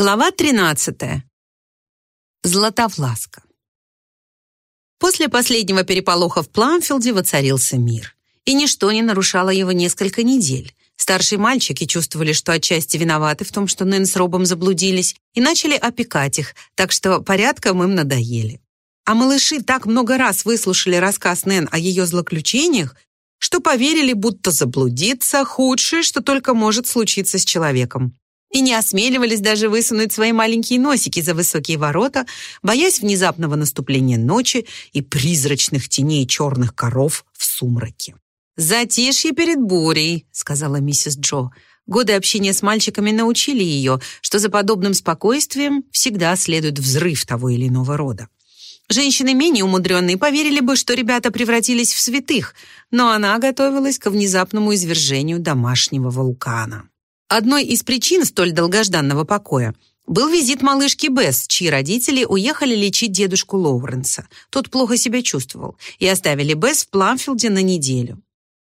Глава 13. Златовласка. После последнего переполоха в Пламфилде воцарился мир. И ничто не нарушало его несколько недель. Старшие мальчики чувствовали, что отчасти виноваты в том, что Нэн с Робом заблудились, и начали опекать их, так что порядком им надоели. А малыши так много раз выслушали рассказ Нэн о ее злоключениях, что поверили, будто заблудиться худшее, что только может случиться с человеком и не осмеливались даже высунуть свои маленькие носики за высокие ворота, боясь внезапного наступления ночи и призрачных теней черных коров в сумраке. «Затишье перед бурей», — сказала миссис Джо. Годы общения с мальчиками научили ее, что за подобным спокойствием всегда следует взрыв того или иного рода. Женщины менее умудренные поверили бы, что ребята превратились в святых, но она готовилась к внезапному извержению домашнего вулкана. Одной из причин столь долгожданного покоя был визит малышки Бесс, чьи родители уехали лечить дедушку Лоуренса. Тот плохо себя чувствовал, и оставили Бесс в Пламфилде на неделю.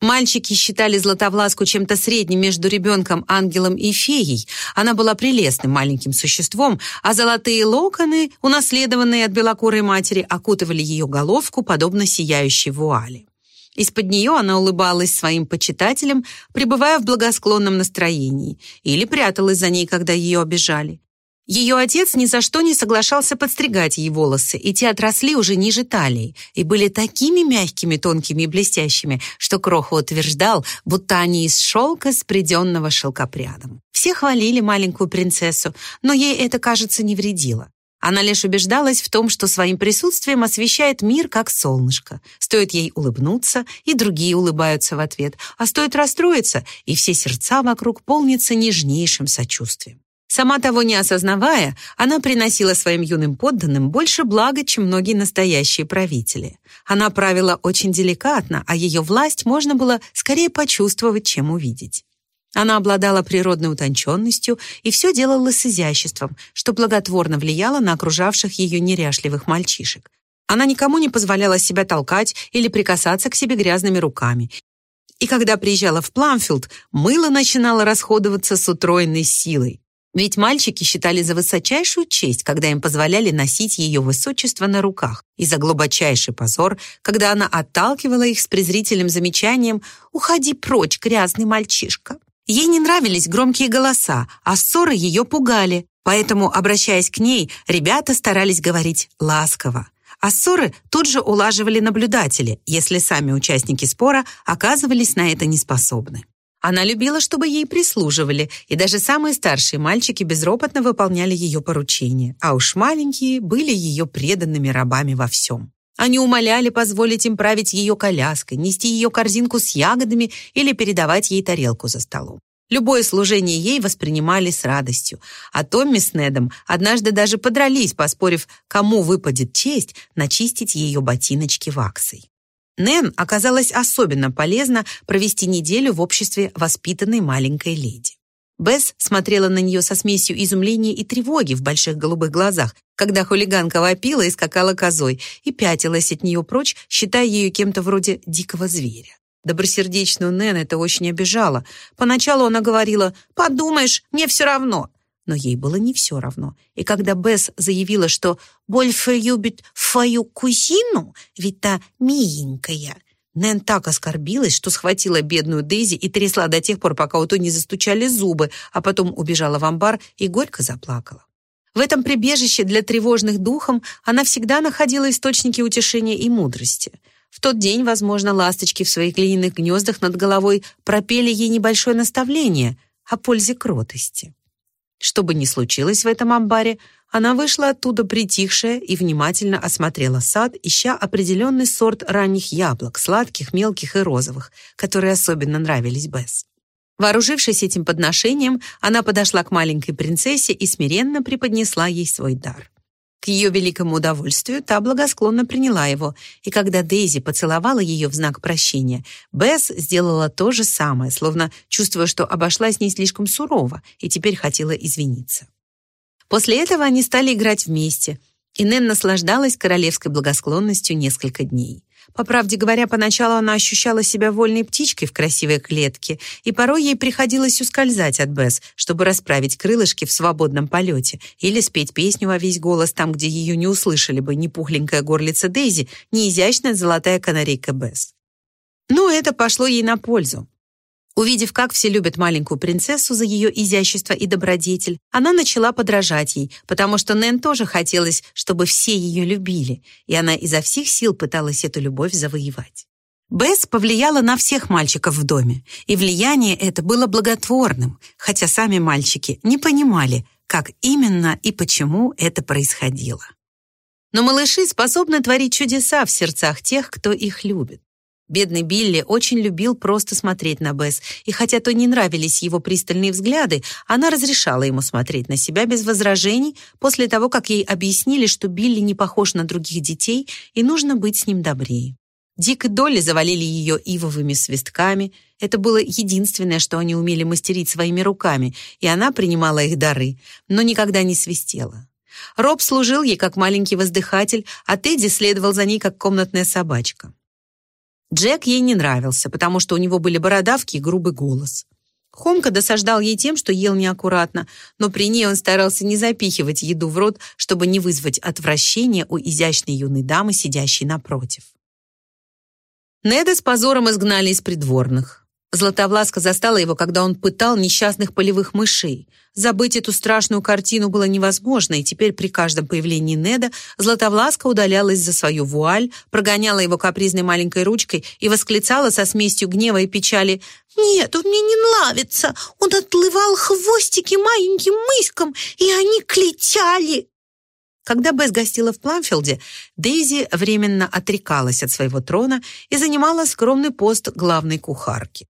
Мальчики считали Златовласку чем-то средним между ребенком, ангелом и феей. Она была прелестным маленьким существом, а золотые локоны, унаследованные от белокурой матери, окутывали ее головку, подобно сияющей вуали. Из-под нее она улыбалась своим почитателям, пребывая в благосклонном настроении, или пряталась за ней, когда ее обижали. Ее отец ни за что не соглашался подстригать ей волосы, и те отросли уже ниже талии, и были такими мягкими, тонкими и блестящими, что Кроха утверждал, будто они из шелка, спреденного шелкопрядом. Все хвалили маленькую принцессу, но ей это, кажется, не вредило. Она лишь убеждалась в том, что своим присутствием освещает мир как солнышко. Стоит ей улыбнуться, и другие улыбаются в ответ, а стоит расстроиться, и все сердца вокруг полнятся нежнейшим сочувствием. Сама того не осознавая, она приносила своим юным подданным больше блага, чем многие настоящие правители. Она правила очень деликатно, а ее власть можно было скорее почувствовать, чем увидеть. Она обладала природной утонченностью и все делала с изяществом, что благотворно влияло на окружавших ее неряшливых мальчишек. Она никому не позволяла себя толкать или прикасаться к себе грязными руками. И когда приезжала в Пламфилд, мыло начинало расходоваться с утроенной силой. Ведь мальчики считали за высочайшую честь, когда им позволяли носить ее высочество на руках, и за глубочайший позор, когда она отталкивала их с презрительным замечанием «Уходи прочь, грязный мальчишка». Ей не нравились громкие голоса, а ссоры ее пугали. Поэтому, обращаясь к ней, ребята старались говорить ласково. А ссоры тут же улаживали наблюдатели, если сами участники спора оказывались на это неспособны. Она любила, чтобы ей прислуживали, и даже самые старшие мальчики безропотно выполняли ее поручения, а уж маленькие были ее преданными рабами во всем. Они умоляли позволить им править ее коляской, нести ее корзинку с ягодами или передавать ей тарелку за столом. Любое служение ей воспринимали с радостью, а Томми с Недом однажды даже подрались, поспорив, кому выпадет честь начистить ее ботиночки ваксой. Нэн оказалось особенно полезно провести неделю в обществе воспитанной маленькой леди. Бесс смотрела на нее со смесью изумления и тревоги в больших голубых глазах, когда хулиганка вопила и скакала козой, и пятилась от нее прочь, считая ее кем-то вроде дикого зверя. Добросердечную Нэн это очень обижало. Поначалу она говорила «Подумаешь, мне все равно». Но ей было не все равно. И когда Бесс заявила, что «Больше любит свою кузину, ведь та миленькая», Нэн так оскорбилась, что схватила бедную Дейзи и трясла до тех пор, пока у той не застучали зубы, а потом убежала в амбар и горько заплакала. В этом прибежище для тревожных духом она всегда находила источники утешения и мудрости. В тот день, возможно, ласточки в своих глиняных гнездах над головой пропели ей небольшое наставление о пользе кротости. Что бы ни случилось в этом амбаре, она вышла оттуда притихшая и внимательно осмотрела сад, ища определенный сорт ранних яблок, сладких, мелких и розовых, которые особенно нравились Бесс. Вооружившись этим подношением, она подошла к маленькой принцессе и смиренно преподнесла ей свой дар. Ее великому удовольствию та благосклонно приняла его, и когда Дейзи поцеловала ее в знак прощения, Бесс сделала то же самое, словно чувствуя, что обошлась ней слишком сурово и теперь хотела извиниться. После этого они стали играть вместе, и Нэн наслаждалась королевской благосклонностью несколько дней. По правде говоря, поначалу она ощущала себя вольной птичкой в красивой клетке, и порой ей приходилось ускользать от Бесс, чтобы расправить крылышки в свободном полете или спеть песню во весь голос там, где ее не услышали бы ни пухленькая горлица Дейзи, ни изящная золотая канарейка Бесс. Но это пошло ей на пользу. Увидев, как все любят маленькую принцессу за ее изящество и добродетель, она начала подражать ей, потому что Нэн тоже хотелось, чтобы все ее любили, и она изо всех сил пыталась эту любовь завоевать. Бесс повлияла на всех мальчиков в доме, и влияние это было благотворным, хотя сами мальчики не понимали, как именно и почему это происходило. Но малыши способны творить чудеса в сердцах тех, кто их любит. Бедный Билли очень любил просто смотреть на Бесс, и хотя то не нравились его пристальные взгляды, она разрешала ему смотреть на себя без возражений после того, как ей объяснили, что Билли не похож на других детей и нужно быть с ним добрее. Дик и Долли завалили ее ивовыми свистками. Это было единственное, что они умели мастерить своими руками, и она принимала их дары, но никогда не свистела. Роб служил ей как маленький воздыхатель, а Тедди следовал за ней как комнатная собачка. Джек ей не нравился, потому что у него были бородавки и грубый голос. Хомка досаждал ей тем, что ел неаккуратно, но при ней он старался не запихивать еду в рот, чтобы не вызвать отвращения у изящной юной дамы, сидящей напротив. Неда с позором изгнали из придворных. Златовласка застала его, когда он пытал несчастных полевых мышей. Забыть эту страшную картину было невозможно, и теперь при каждом появлении Неда Златовласка удалялась за свою вуаль, прогоняла его капризной маленькой ручкой и восклицала со смесью гнева и печали «Нет, он мне не нравится! Он отлывал хвостики маленьким мыском, и они клетяли!» Когда Бесс гостила в Пламфилде, Дейзи временно отрекалась от своего трона и занимала скромный пост главной кухарки.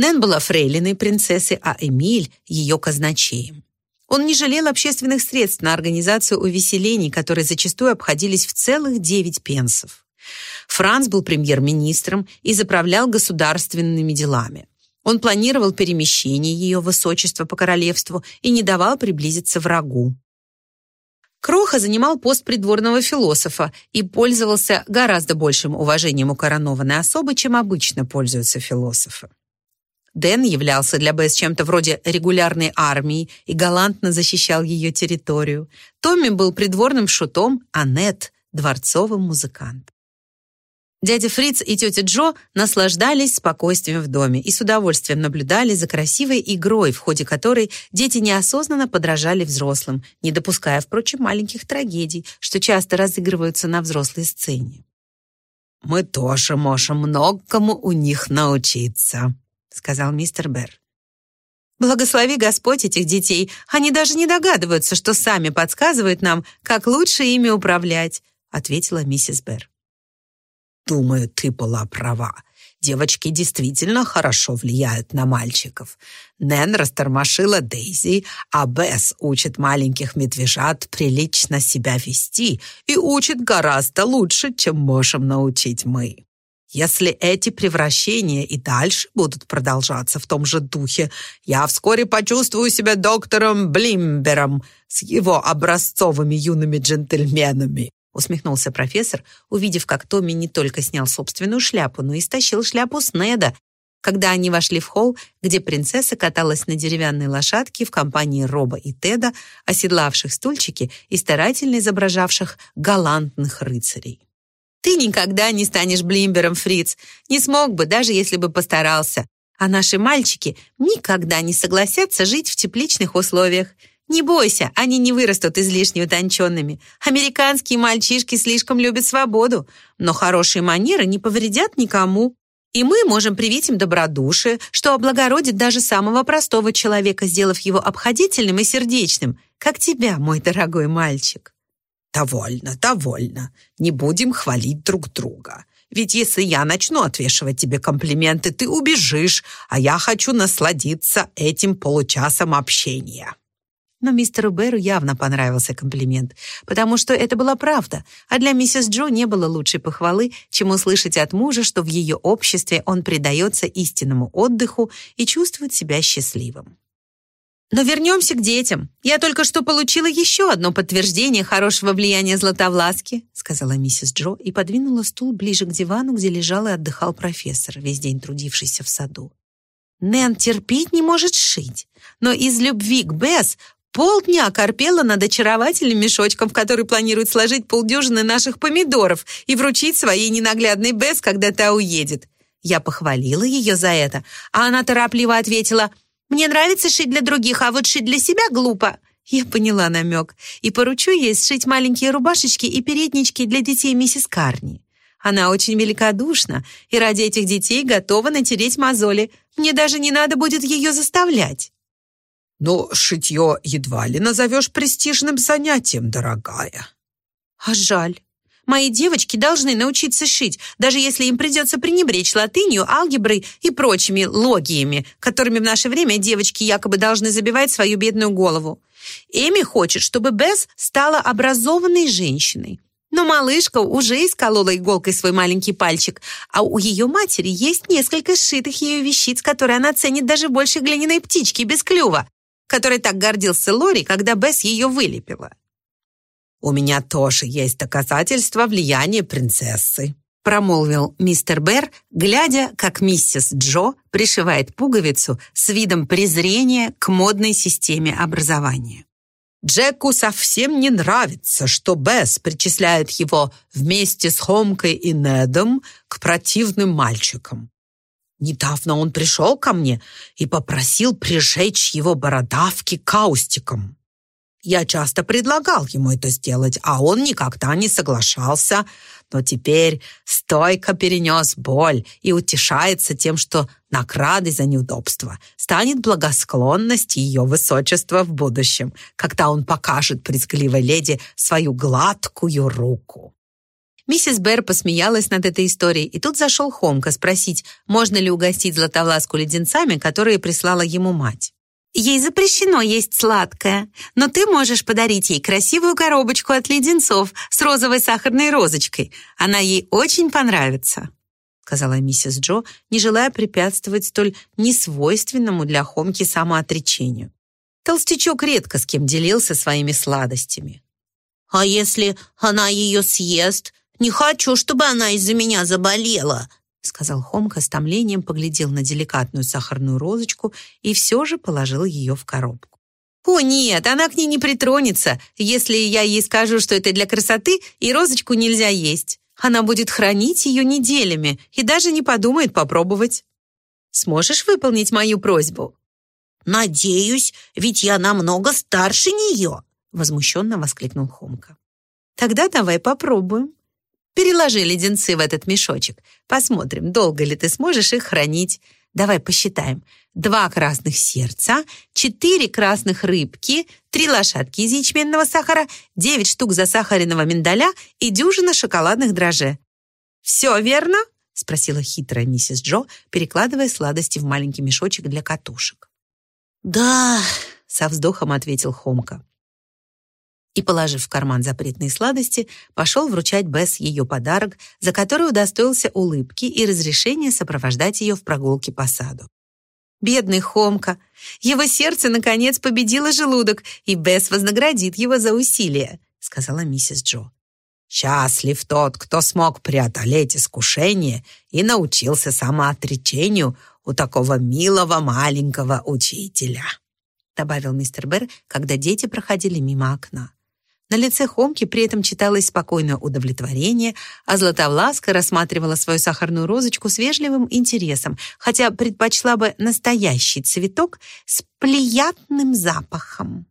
Нэн была фрейлиной принцессы, а Эмиль — ее казначеем. Он не жалел общественных средств на организацию увеселений, которые зачастую обходились в целых девять пенсов. Франц был премьер-министром и заправлял государственными делами. Он планировал перемещение ее высочества по королевству и не давал приблизиться врагу. Кроха занимал пост придворного философа и пользовался гораздо большим уважением у коронованной особы, чем обычно пользуются философы. Дэн являлся для Бесс чем-то вроде регулярной армии и галантно защищал ее территорию. Томми был придворным шутом, а Нет — дворцовым музыкантом. Дядя Фриц и тетя Джо наслаждались спокойствием в доме и с удовольствием наблюдали за красивой игрой, в ходе которой дети неосознанно подражали взрослым, не допуская, впрочем, маленьких трагедий, что часто разыгрываются на взрослой сцене. «Мы тоже можем многому у них научиться», — сказал мистер Берр. «Благослови Господь этих детей. Они даже не догадываются, что сами подсказывают нам, как лучше ими управлять», — ответила миссис Берр. «Думаю, ты была права. Девочки действительно хорошо влияют на мальчиков. Нэн растормошила Дейзи, а Бесс учит маленьких медвежат прилично себя вести и учит гораздо лучше, чем можем научить мы». Если эти превращения и дальше будут продолжаться в том же духе, я вскоре почувствую себя доктором Блимбером с его образцовыми юными джентльменами. Усмехнулся профессор, увидев, как Томми не только снял собственную шляпу, но и стащил шляпу с Неда, когда они вошли в холл, где принцесса каталась на деревянной лошадке в компании Роба и Теда, оседлавших стульчики и старательно изображавших галантных рыцарей. Ты никогда не станешь Блимбером, Фриц. Не смог бы, даже если бы постарался. А наши мальчики никогда не согласятся жить в тепличных условиях. Не бойся, они не вырастут излишне утонченными. Американские мальчишки слишком любят свободу, но хорошие манеры не повредят никому. И мы можем привить им добродушие, что облагородит даже самого простого человека, сделав его обходительным и сердечным, как тебя, мой дорогой мальчик. «Довольно, довольно. Не будем хвалить друг друга. Ведь если я начну отвешивать тебе комплименты, ты убежишь, а я хочу насладиться этим получасом общения». Но мистеру Беру явно понравился комплимент, потому что это была правда, а для миссис Джо не было лучшей похвалы, чем услышать от мужа, что в ее обществе он предается истинному отдыху и чувствует себя счастливым. Но вернемся к детям. Я только что получила еще одно подтверждение хорошего влияния Златовласки, сказала миссис Джо и подвинула стул ближе к дивану, где лежал и отдыхал профессор, весь день трудившийся в саду. Нэн терпеть не может шить, но из любви к Бесс полдня корпела над очаровательным мешочком, в который планирует сложить полдюжины наших помидоров и вручить своей ненаглядной Бесс, когда та уедет. Я похвалила ее за это, а она торопливо ответила, «Мне нравится шить для других, а вот шить для себя глупо». Я поняла намек и поручу ей сшить маленькие рубашечки и переднички для детей миссис Карни. Она очень великодушна и ради этих детей готова натереть мозоли. Мне даже не надо будет ее заставлять». «Но шитье едва ли назовешь престижным занятием, дорогая». «А жаль. Мои девочки должны научиться шить, даже если им придется пренебречь латынью, алгеброй и прочими логиями, которыми в наше время девочки якобы должны забивать свою бедную голову. Эми хочет, чтобы Бесс стала образованной женщиной. Но малышка уже исколола иголкой свой маленький пальчик, а у ее матери есть несколько сшитых ею вещиц, которые она ценит даже больше глиняной птички без клюва, которой так гордился Лори, когда Бесс ее вылепила. «У меня тоже есть доказательства влияния принцессы», промолвил мистер Бэр, глядя, как миссис Джо пришивает пуговицу с видом презрения к модной системе образования. Джеку совсем не нравится, что Бесс причисляет его вместе с Хомкой и Недом к противным мальчикам. Недавно он пришел ко мне и попросил прижечь его бородавки каустиком. Я часто предлагал ему это сделать, а он никогда не соглашался, но теперь стойко перенес боль и утешается тем, что наградой за неудобство станет благосклонность ее высочества в будущем, когда он покажет брезгливой леди свою гладкую руку. Миссис Берр посмеялась над этой историей, и тут зашел Хомка спросить, можно ли угостить Златовласку леденцами, которые прислала ему мать. Ей запрещено есть сладкое, но ты можешь подарить ей красивую коробочку от леденцов с розовой сахарной розочкой. Она ей очень понравится», — сказала миссис Джо, не желая препятствовать столь несвойственному для Хомки самоотречению. Толстячок редко с кем делился своими сладостями. «А если она ее съест? Не хочу, чтобы она из-за меня заболела», — сказал Хомка с томлением, поглядел на деликатную сахарную розочку и все же положил ее в коробку. «О, нет, она к ней не притронется, если я ей скажу, что это для красоты, и розочку нельзя есть. Она будет хранить ее неделями и даже не подумает попробовать. Сможешь выполнить мою просьбу?» «Надеюсь, ведь я намного старше нее!» возмущенно воскликнул Хомка. «Тогда давай попробуем», Переложи леденцы в этот мешочек. Посмотрим, долго ли ты сможешь их хранить. Давай посчитаем. Два красных сердца, четыре красных рыбки, три лошадки из ячменного сахара, девять штук засахаренного миндаля и дюжина шоколадных дрожжей. «Все верно?» — спросила хитрая миссис Джо, перекладывая сладости в маленький мешочек для катушек. «Да», — со вздохом ответил Хомка и, положив в карман запретные сладости, пошел вручать Бесс ее подарок, за который удостоился улыбки и разрешения сопровождать ее в прогулке по саду. Бедный Хомка! Его сердце, наконец, победило желудок, и Бесс вознаградит его за усилия, сказала миссис Джо. «Счастлив тот, кто смог преодолеть искушение и научился самоотречению у такого милого маленького учителя», добавил мистер Берр, когда дети проходили мимо окна. На лице Хомки при этом читалось спокойное удовлетворение, а Златовласка рассматривала свою сахарную розочку с вежливым интересом, хотя предпочла бы настоящий цветок с приятным запахом.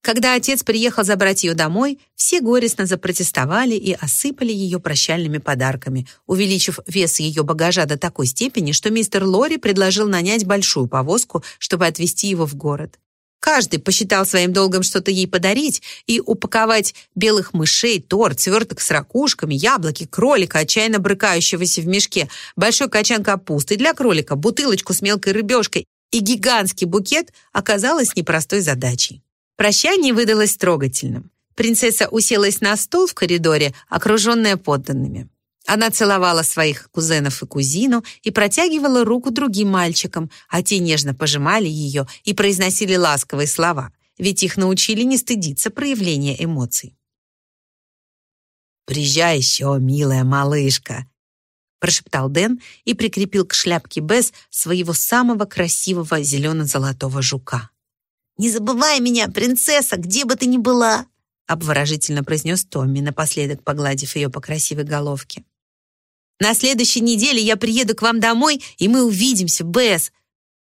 Когда отец приехал забрать ее домой, все горестно запротестовали и осыпали ее прощальными подарками, увеличив вес ее багажа до такой степени, что мистер Лори предложил нанять большую повозку, чтобы отвезти его в город. Каждый посчитал своим долгом что-то ей подарить и упаковать белых мышей, торт, сверток с ракушками, яблоки, кролика, отчаянно брыкающегося в мешке, большой качан капусты для кролика, бутылочку с мелкой рыбешкой и гигантский букет оказалось непростой задачей. Прощание выдалось трогательным. Принцесса уселась на стол в коридоре, окруженная подданными. Она целовала своих кузенов и кузину и протягивала руку другим мальчикам, а те нежно пожимали ее и произносили ласковые слова, ведь их научили не стыдиться проявления эмоций. «Приезжай еще, милая малышка», прошептал Дэн и прикрепил к шляпке Бесс своего самого красивого зелено-золотого жука. «Не забывай меня, принцесса, где бы ты ни была!» обворожительно произнес Томми, напоследок погладив ее по красивой головке. «На следующей неделе я приеду к вам домой, и мы увидимся, Бесс!»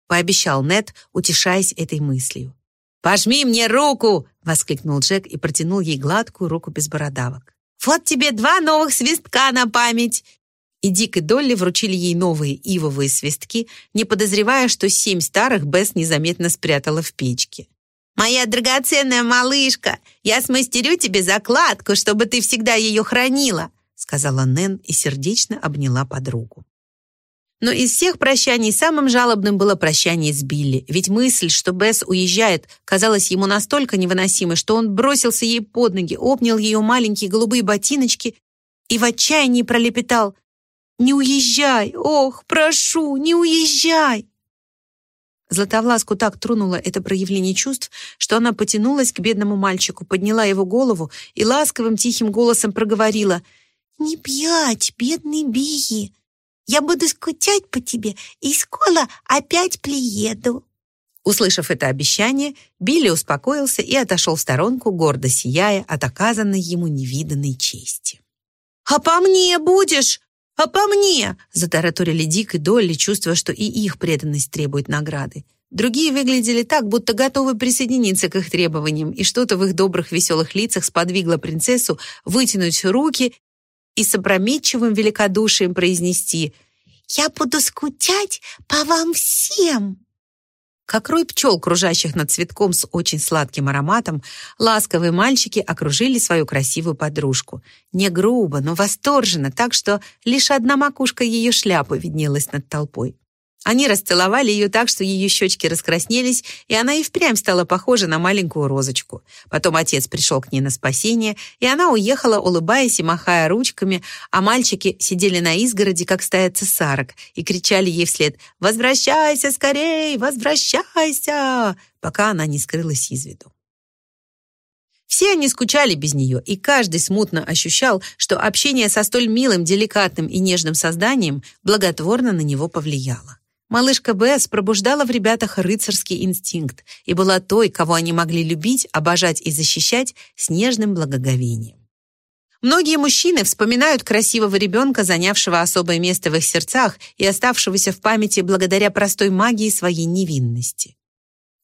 пообещал Нед, утешаясь этой мыслью. «Пожми мне руку!» — воскликнул Джек и протянул ей гладкую руку без бородавок. «Вот тебе два новых свистка на память!» И Дик и Долли вручили ей новые ивовые свистки, не подозревая, что семь старых Бесс незаметно спрятала в печке. «Моя драгоценная малышка, я смастерю тебе закладку, чтобы ты всегда ее хранила», сказала Нэн и сердечно обняла подругу. Но из всех прощаний самым жалобным было прощание с Билли, ведь мысль, что Бесс уезжает, казалась ему настолько невыносимой, что он бросился ей под ноги, обнял ее маленькие голубые ботиночки и в отчаянии пролепетал «Не уезжай! Ох, прошу, не уезжай!» Златовласку так тронуло это проявление чувств, что она потянулась к бедному мальчику, подняла его голову и ласковым тихим голосом проговорила «Не пьять, бедный Бии! Я буду скучать по тебе и скоро опять приеду!» Услышав это обещание, Билли успокоился и отошел в сторонку, гордо сияя от оказанной ему невиданной чести. «А по мне будешь?» «А по мне!» — затараторили Дик и Долли, чувствуя, что и их преданность требует награды. Другие выглядели так, будто готовы присоединиться к их требованиям, и что-то в их добрых веселых лицах сподвигло принцессу вытянуть руки и с опрометчивым великодушием произнести «Я буду скучать по вам всем!» Как рой пчел, кружащих над цветком с очень сладким ароматом, ласковые мальчики окружили свою красивую подружку. Не грубо, но восторженно, так что лишь одна макушка ее шляпы виднелась над толпой. Они расцеловали ее так, что ее щечки раскраснелись, и она и впрямь стала похожа на маленькую розочку. Потом отец пришел к ней на спасение, и она уехала, улыбаясь и махая ручками, а мальчики сидели на изгороди, как стая цесарок, и кричали ей вслед «Возвращайся скорей! Возвращайся!», пока она не скрылась из виду. Все они скучали без нее, и каждый смутно ощущал, что общение со столь милым, деликатным и нежным созданием благотворно на него повлияло. Малышка Бесс пробуждала в ребятах рыцарский инстинкт и была той, кого они могли любить, обожать и защищать с нежным благоговением. Многие мужчины вспоминают красивого ребенка, занявшего особое место в их сердцах и оставшегося в памяти благодаря простой магии своей невинности.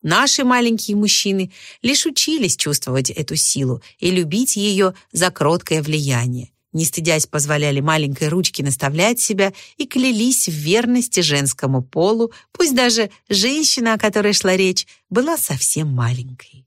Наши маленькие мужчины лишь учились чувствовать эту силу и любить ее за кроткое влияние не стыдясь позволяли маленькой ручке наставлять себя и клялись в верности женскому полу, пусть даже женщина, о которой шла речь, была совсем маленькой.